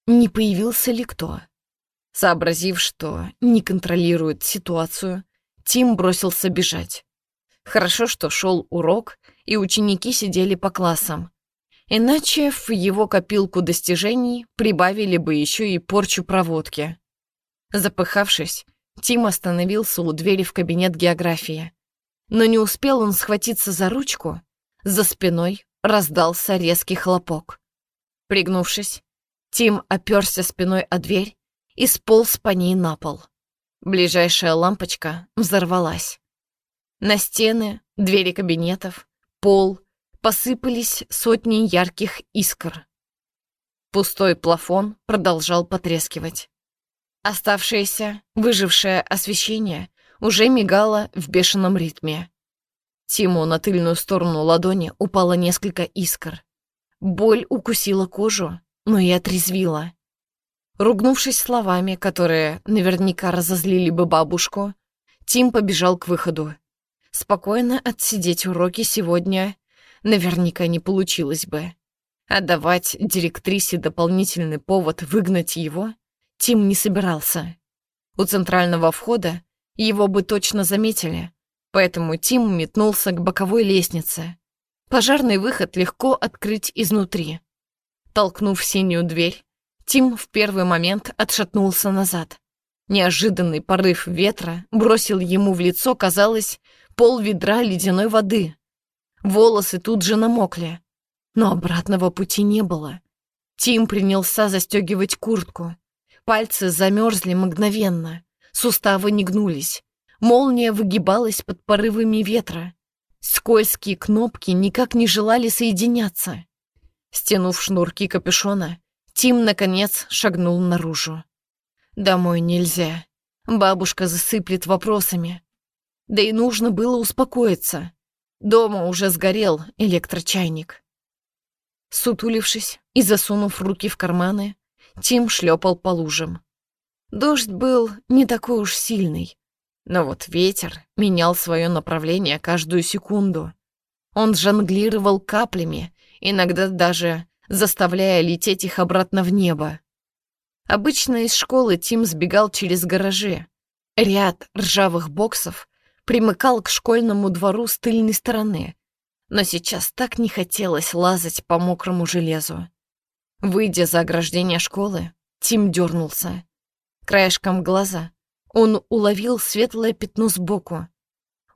Не появился ли кто? Сообразив, что не контролирует ситуацию, Тим бросился бежать. Хорошо, что шел урок, и ученики сидели по классам. Иначе в его копилку достижений прибавили бы еще и порчу проводки. Запыхавшись, Тим остановился у двери в кабинет географии. Но не успел он схватиться за ручку, за спиной раздался резкий хлопок. Пригнувшись, Тим оперся спиной о дверь и сполз по ней на пол. Ближайшая лампочка взорвалась. На стены, двери кабинетов, пол посыпались сотни ярких искр. Пустой плафон продолжал потрескивать. Оставшееся, выжившее освещение уже мигала в бешеном ритме. Тиму на тыльную сторону ладони упало несколько искр. Боль укусила кожу, но и отрезвила. Ругнувшись словами, которые наверняка разозлили бы бабушку, Тим побежал к выходу. Спокойно отсидеть уроки сегодня наверняка не получилось бы. А давать директрисе дополнительный повод выгнать его Тим не собирался. У центрального входа его бы точно заметили, поэтому Тим метнулся к боковой лестнице. Пожарный выход легко открыть изнутри. Толкнув синюю дверь, Тим в первый момент отшатнулся назад. Неожиданный порыв ветра бросил ему в лицо, казалось, пол ведра ледяной воды. Волосы тут же намокли, но обратного пути не было. Тим принялся застегивать куртку. Пальцы замерзли мгновенно, суставы не гнулись. Молния выгибалась под порывами ветра. Скользкие кнопки никак не желали соединяться. Стянув шнурки капюшона, Тим, наконец, шагнул наружу. Домой нельзя. Бабушка засыплет вопросами. Да и нужно было успокоиться. Дома уже сгорел электрочайник. Сутулившись и засунув руки в карманы, Тим шлепал по лужам. Дождь был не такой уж сильный, но вот ветер менял свое направление каждую секунду. Он жонглировал каплями, иногда даже заставляя лететь их обратно в небо. Обычно из школы Тим сбегал через гаражи. Ряд ржавых боксов примыкал к школьному двору с тыльной стороны, но сейчас так не хотелось лазать по мокрому железу. Выйдя за ограждение школы, Тим дернулся. Краешком глаза он уловил светлое пятно сбоку.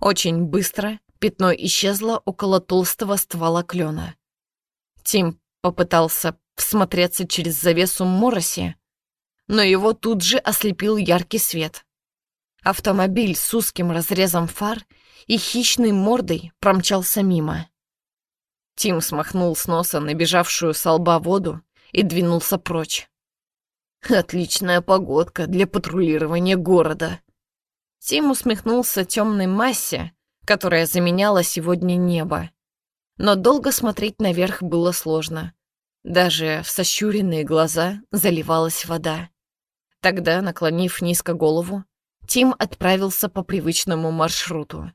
Очень быстро пятно исчезло около толстого ствола клена. Тим попытался всмотреться через завесу мороси, но его тут же ослепил яркий свет. Автомобиль с узким разрезом фар и хищной мордой промчался мимо. Тим смахнул с носа набежавшую со лба воду и двинулся прочь. Отличная погодка для патрулирования города. Тим усмехнулся темной массе, которая заменяла сегодня небо. Но долго смотреть наверх было сложно. Даже в сощуренные глаза заливалась вода. Тогда, наклонив низко голову, Тим отправился по привычному маршруту.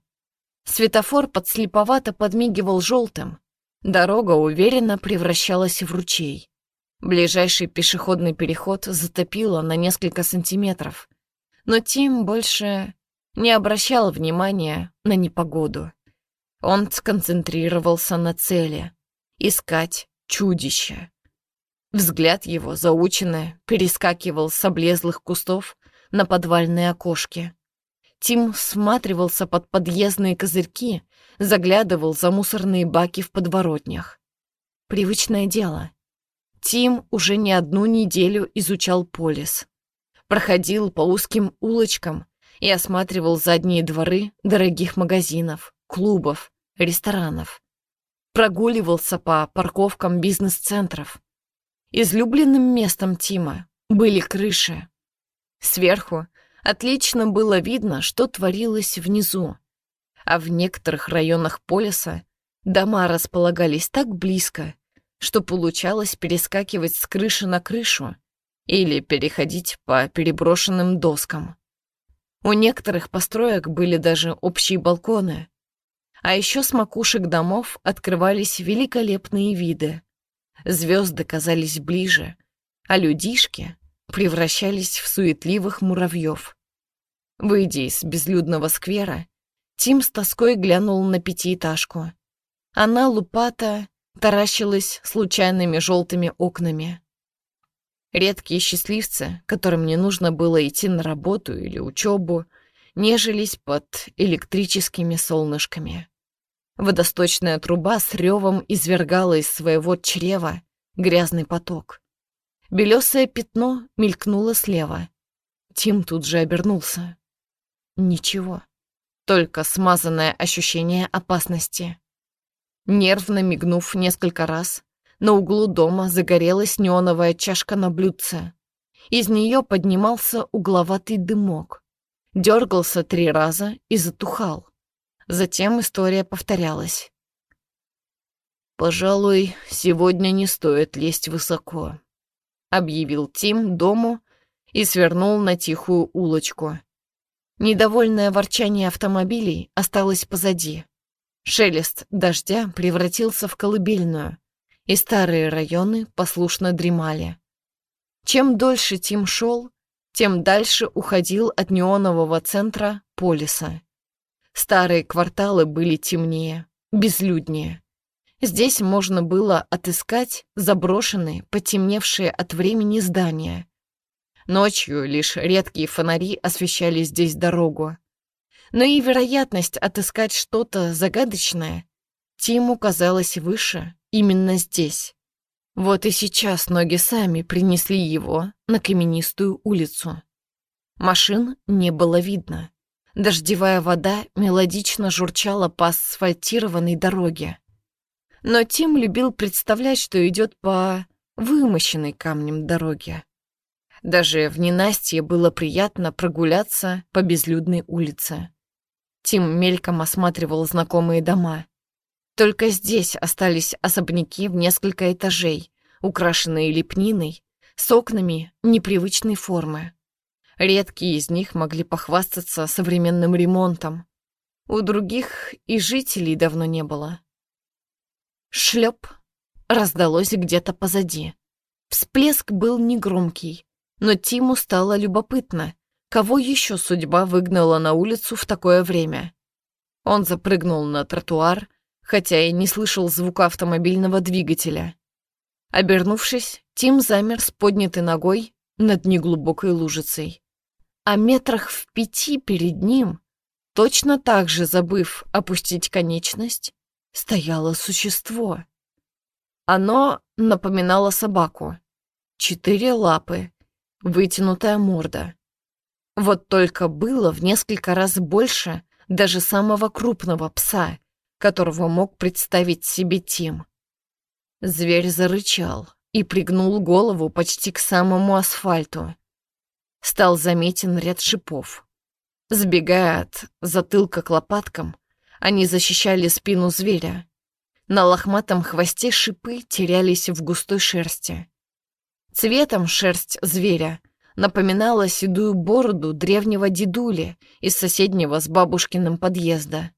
Светофор подслеповато подмигивал желтым. Дорога уверенно превращалась в ручей. Ближайший пешеходный переход затопило на несколько сантиметров. Но Тим больше не обращал внимания на непогоду. Он сконцентрировался на цели — искать чудище. Взгляд его, заученный, перескакивал с облезлых кустов на подвальные окошки. Тим всматривался под подъездные козырьки, заглядывал за мусорные баки в подворотнях. Привычное дело. Тим уже не одну неделю изучал полис. Проходил по узким улочкам и осматривал задние дворы дорогих магазинов, клубов, ресторанов прогуливался по парковкам бизнес-центров. Излюбленным местом Тима были крыши. Сверху отлично было видно, что творилось внизу, а в некоторых районах полиса дома располагались так близко, что получалось перескакивать с крыши на крышу или переходить по переброшенным доскам. У некоторых построек были даже общие балконы, а еще с макушек домов открывались великолепные виды. Звезды казались ближе, а людишки превращались в суетливых муравьев. Выйдя из безлюдного сквера, Тим с тоской глянул на пятиэтажку. Она лупата таращилась случайными желтыми окнами. Редкие счастливцы, которым не нужно было идти на работу или учебу, нежились под электрическими солнышками. Водосточная труба с ревом извергала из своего чрева грязный поток. Белесое пятно мелькнуло слева. Тим тут же обернулся. Ничего, только смазанное ощущение опасности. Нервно мигнув несколько раз, на углу дома загорелась неоновая чашка на блюдце. Из нее поднимался угловатый дымок. Дергался три раза и затухал. Затем история повторялась. «Пожалуй, сегодня не стоит лезть высоко», — объявил Тим дому и свернул на тихую улочку. Недовольное ворчание автомобилей осталось позади. Шелест дождя превратился в колыбельную. и старые районы послушно дремали. Чем дольше Тим шел, тем дальше уходил от неонового центра полиса. Старые кварталы были темнее, безлюднее. Здесь можно было отыскать заброшенные, потемневшие от времени здания. Ночью лишь редкие фонари освещали здесь дорогу. Но и вероятность отыскать что-то загадочное Тиму казалась выше именно здесь. Вот и сейчас ноги сами принесли его на каменистую улицу. Машин не было видно. Дождевая вода мелодично журчала по асфальтированной дороге. Но Тим любил представлять, что идет по вымощенной камнем дороге. Даже в ненастье было приятно прогуляться по безлюдной улице. Тим мельком осматривал знакомые дома. Только здесь остались особняки в несколько этажей, украшенные лепниной, с окнами непривычной формы. Редкие из них могли похвастаться современным ремонтом. У других и жителей давно не было. Шлеп раздалось где-то позади. Всплеск был негромкий, но Тиму стало любопытно, кого еще судьба выгнала на улицу в такое время. Он запрыгнул на тротуар, хотя и не слышал звука автомобильного двигателя. Обернувшись, Тим замер с поднятой ногой над неглубокой лужицей. А метрах в пяти перед ним, точно так же забыв опустить конечность, стояло существо. Оно напоминало собаку. Четыре лапы, вытянутая морда. Вот только было в несколько раз больше даже самого крупного пса, которого мог представить себе Тим. Зверь зарычал и пригнул голову почти к самому асфальту. Стал заметен ряд шипов. Сбегая от затылка к лопаткам, они защищали спину зверя. На лохматом хвосте шипы терялись в густой шерсти. Цветом шерсть зверя напоминала седую бороду древнего дедули из соседнего с бабушкиным подъезда.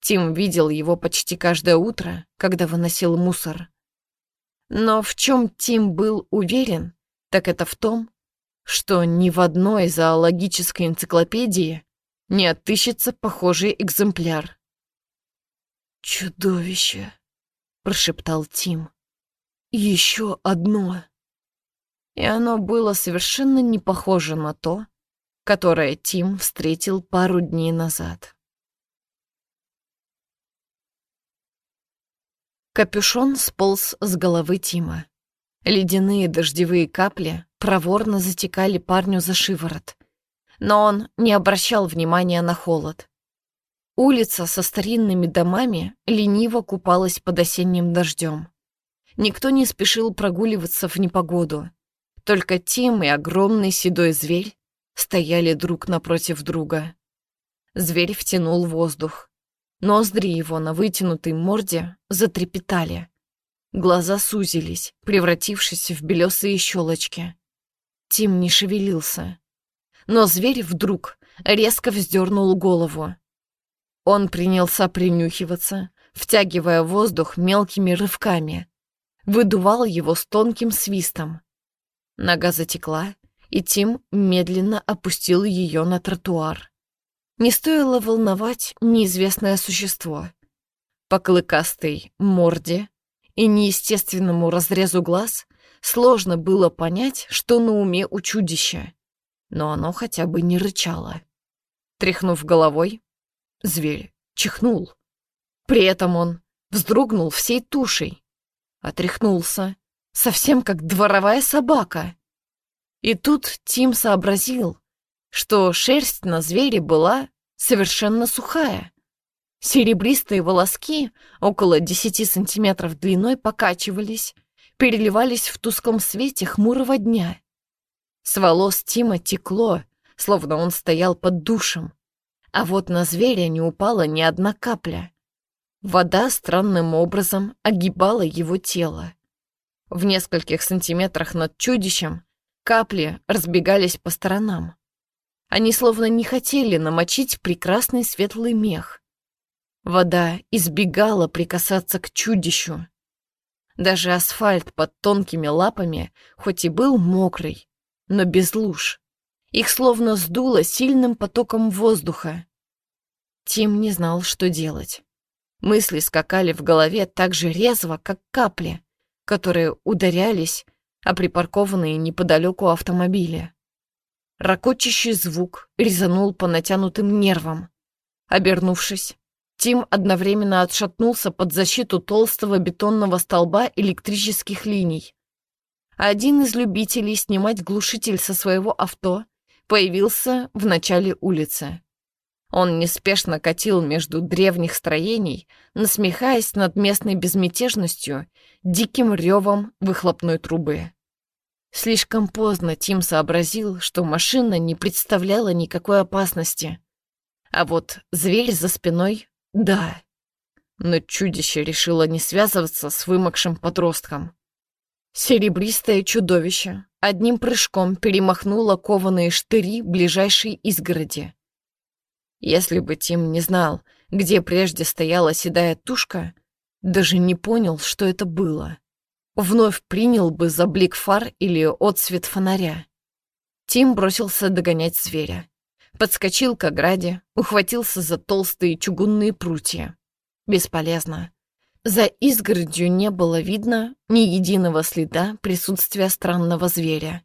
Тим видел его почти каждое утро, когда выносил мусор. Но в чем Тим был уверен, так это в том, что ни в одной зоологической энциклопедии не отыщется похожий экземпляр. «Чудовище!» — прошептал Тим. «Еще одно!» И оно было совершенно не похоже на то, которое Тим встретил пару дней назад. Капюшон сполз с головы Тима. Ледяные дождевые капли проворно затекали парню за шиворот но он не обращал внимания на холод. Улица со старинными домами лениво купалась под осенним дождем. Никто не спешил прогуливаться в непогоду. Только Тим и огромный седой зверь стояли друг напротив друга. Зверь втянул воздух. Ноздри его на вытянутой морде затрепетали. Глаза сузились, превратившись в белесые щелочки. Тим не шевелился но зверь вдруг резко вздернул голову. Он принялся принюхиваться, втягивая воздух мелкими рывками, выдувал его с тонким свистом. Нога затекла, и Тим медленно опустил ее на тротуар. Не стоило волновать неизвестное существо. По клыкастой морде и неестественному разрезу глаз сложно было понять, что на уме у чудища но оно хотя бы не рычало. Тряхнув головой, зверь чихнул. При этом он вздрогнул всей тушей, отряхнулся, совсем как дворовая собака. И тут Тим сообразил, что шерсть на звере была совершенно сухая. Серебристые волоски, около 10 сантиметров длиной, покачивались, переливались в тусклом свете хмурого дня. С волос Тима текло, словно он стоял под душем. А вот на зверя не упала ни одна капля. Вода странным образом огибала его тело. В нескольких сантиметрах над чудищем капли разбегались по сторонам. Они словно не хотели намочить прекрасный светлый мех. Вода избегала прикасаться к чудищу. Даже асфальт под тонкими лапами, хоть и был мокрый, но без луж. Их словно сдуло сильным потоком воздуха. Тим не знал, что делать. Мысли скакали в голове так же резво, как капли, которые ударялись о припаркованные неподалеку автомобили. Рокочущий звук резанул по натянутым нервам. Обернувшись, Тим одновременно отшатнулся под защиту толстого бетонного столба электрических линий. Один из любителей снимать глушитель со своего авто появился в начале улицы. Он неспешно катил между древних строений, насмехаясь над местной безмятежностью, диким ревом выхлопной трубы. Слишком поздно Тим сообразил, что машина не представляла никакой опасности. А вот зверь за спиной — да. Но чудище решило не связываться с вымокшим подростком. Серебристое чудовище одним прыжком перемахнуло кованые штыри ближайшей изгороди. Если бы Тим не знал, где прежде стояла седая тушка, даже не понял, что это было вновь принял бы за блик фар или отсвет фонаря. Тим бросился догонять зверя. Подскочил к ограде, ухватился за толстые чугунные прутья. Бесполезно. За изгородью не было видно ни единого следа присутствия странного зверя.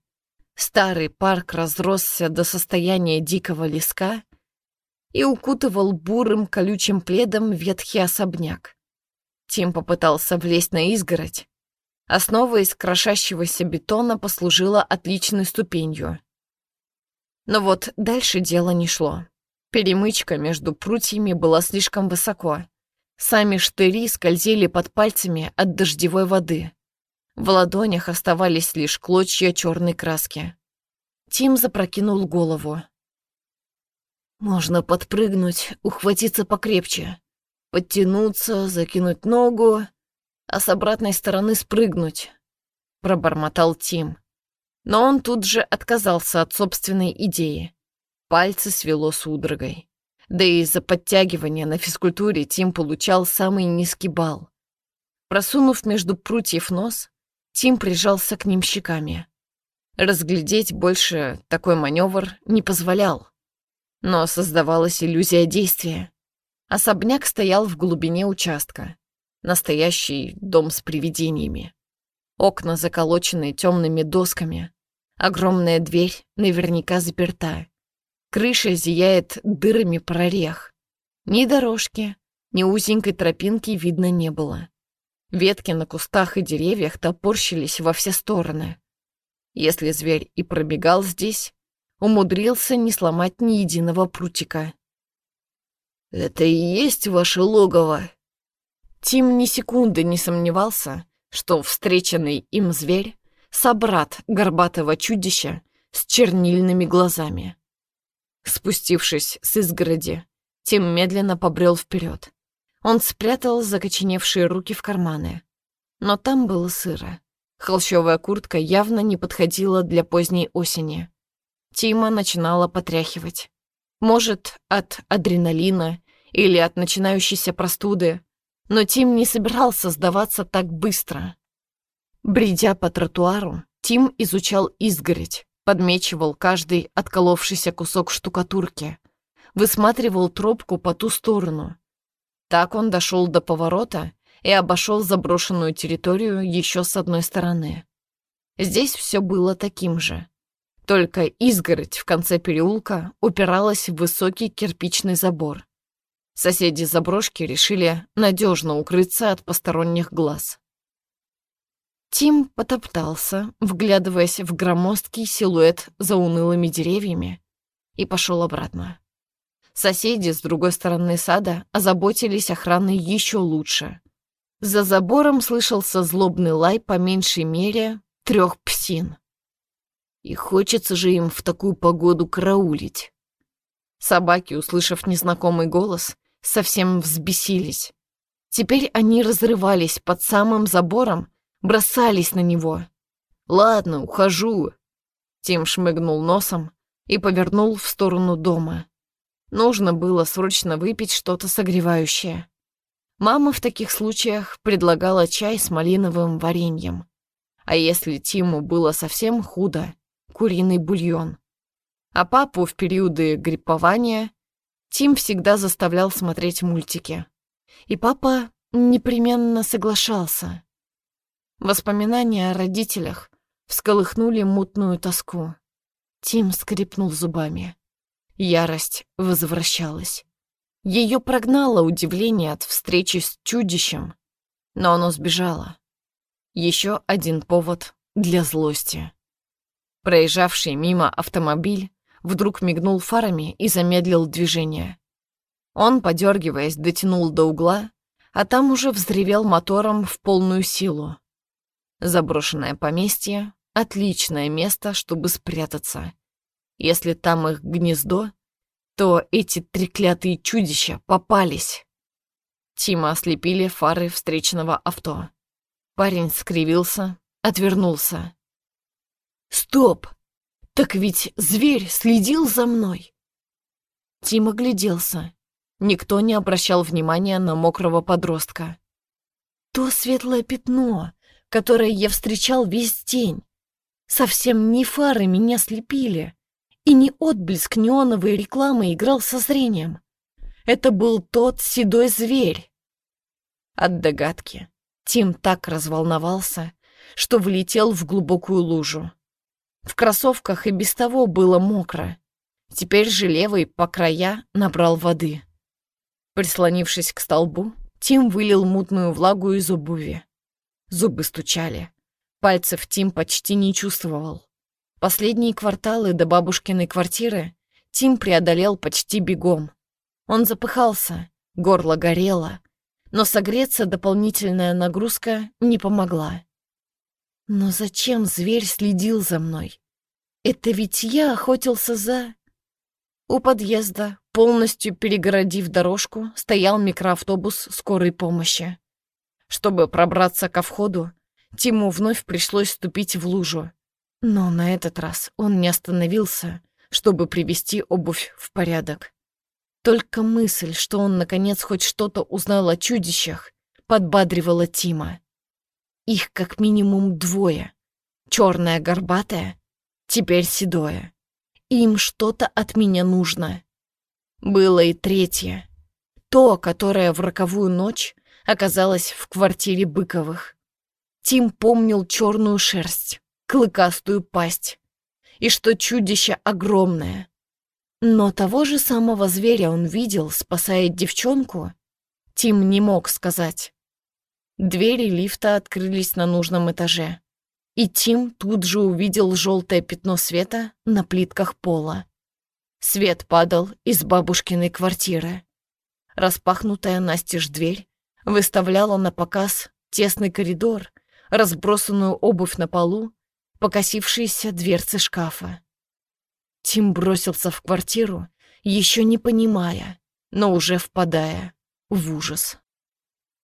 Старый парк разросся до состояния дикого леска и укутывал бурым колючим пледом ветхий особняк. Тим попытался влезть на изгородь, Основа из крошащегося бетона послужила отличной ступенью. Но вот дальше дело не шло. Перемычка между прутьями была слишком высоко. Сами штыри скользили под пальцами от дождевой воды. В ладонях оставались лишь клочья черной краски. Тим запрокинул голову. Можно подпрыгнуть, ухватиться покрепче, подтянуться, закинуть ногу а с обратной стороны спрыгнуть», — пробормотал Тим. Но он тут же отказался от собственной идеи. Пальцы свело судорогой. Да и из-за подтягивания на физкультуре Тим получал самый низкий балл. Просунув между прутьев нос, Тим прижался к ним щеками. Разглядеть больше такой маневр не позволял. Но создавалась иллюзия действия. Особняк стоял в глубине участка. Настоящий дом с привидениями. Окна заколочены темными досками. Огромная дверь наверняка заперта. Крыша зияет дырами прорех. Ни дорожки, ни узенькой тропинки видно не было. Ветки на кустах и деревьях топорщились во все стороны. Если зверь и пробегал здесь, умудрился не сломать ни единого прутика. «Это и есть ваше логово?» Тим ни секунды не сомневался, что встреченный им зверь — собрат горбатого чудища с чернильными глазами. Спустившись с изгороди, Тим медленно побрел вперед. Он спрятал закоченевшие руки в карманы. Но там было сыро. Холщовая куртка явно не подходила для поздней осени. Тима начинала потряхивать. Может, от адреналина или от начинающейся простуды, но Тим не собирался сдаваться так быстро. Бредя по тротуару, Тим изучал изгородь, подмечивал каждый отколовшийся кусок штукатурки, высматривал тропку по ту сторону. Так он дошел до поворота и обошел заброшенную территорию еще с одной стороны. Здесь все было таким же. Только изгородь в конце переулка упиралась в высокий кирпичный забор. Соседи заброшки решили надежно укрыться от посторонних глаз. Тим потоптался, вглядываясь в громоздкий силуэт за унылыми деревьями, и пошел обратно. Соседи с другой стороны сада озаботились охраной еще лучше. За забором слышался злобный лай по меньшей мере трех псин. И хочется же им в такую погоду караулить. Собаки, услышав незнакомый голос, совсем взбесились. Теперь они разрывались под самым забором, бросались на него. «Ладно, ухожу». Тим шмыгнул носом и повернул в сторону дома. Нужно было срочно выпить что-то согревающее. Мама в таких случаях предлагала чай с малиновым вареньем. А если Тиму было совсем худо, куриный бульон. А папу в периоды гриппования Тим всегда заставлял смотреть мультики. И папа непременно соглашался. Воспоминания о родителях всколыхнули мутную тоску. Тим скрипнул зубами. Ярость возвращалась. Ее прогнало удивление от встречи с чудищем, но оно сбежало. Еще один повод для злости. Проезжавший мимо автомобиль вдруг мигнул фарами и замедлил движение. Он, подергиваясь, дотянул до угла, а там уже взревел мотором в полную силу. Заброшенное поместье — отличное место, чтобы спрятаться. Если там их гнездо, то эти треклятые чудища попались. Тима ослепили фары встречного авто. Парень скривился, отвернулся. «Стоп! Так ведь зверь следил за мной!» Тима гляделся. Никто не обращал внимания на мокрого подростка. То светлое пятно, которое я встречал весь день. Совсем не фары меня слепили, и не отблеск неоновой рекламы играл со зрением. Это был тот седой зверь. От догадки Тим так разволновался, что влетел в глубокую лужу. В кроссовках и без того было мокро. Теперь же левый по края набрал воды. Прислонившись к столбу, Тим вылил мутную влагу из обуви. Зубы стучали. Пальцев Тим почти не чувствовал. Последние кварталы до бабушкиной квартиры Тим преодолел почти бегом. Он запыхался, горло горело, но согреться дополнительная нагрузка не помогла. Но зачем зверь следил за мной? Это ведь я охотился за... У подъезда, полностью перегородив дорожку, стоял микроавтобус скорой помощи. Чтобы пробраться ко входу, Тиму вновь пришлось ступить в лужу. Но на этот раз он не остановился, чтобы привести обувь в порядок. Только мысль, что он наконец хоть что-то узнал о чудищах, подбадривала Тима. Их как минимум двое. Черное горбатое, теперь седое. Им что-то от меня нужно. Было и третье. То, которое в роковую ночь оказалось в квартире Быковых. Тим помнил черную шерсть, клыкастую пасть, и что чудище огромное. Но того же самого зверя он видел, спасая девчонку, Тим не мог сказать. Двери лифта открылись на нужном этаже, и Тим тут же увидел желтое пятно света на плитках пола. Свет падал из бабушкиной квартиры. Распахнутая настежь дверь выставляла на показ тесный коридор, разбросанную обувь на полу покосившиеся дверцы шкафа. Тим бросился в квартиру, еще не понимая, но уже впадая в ужас.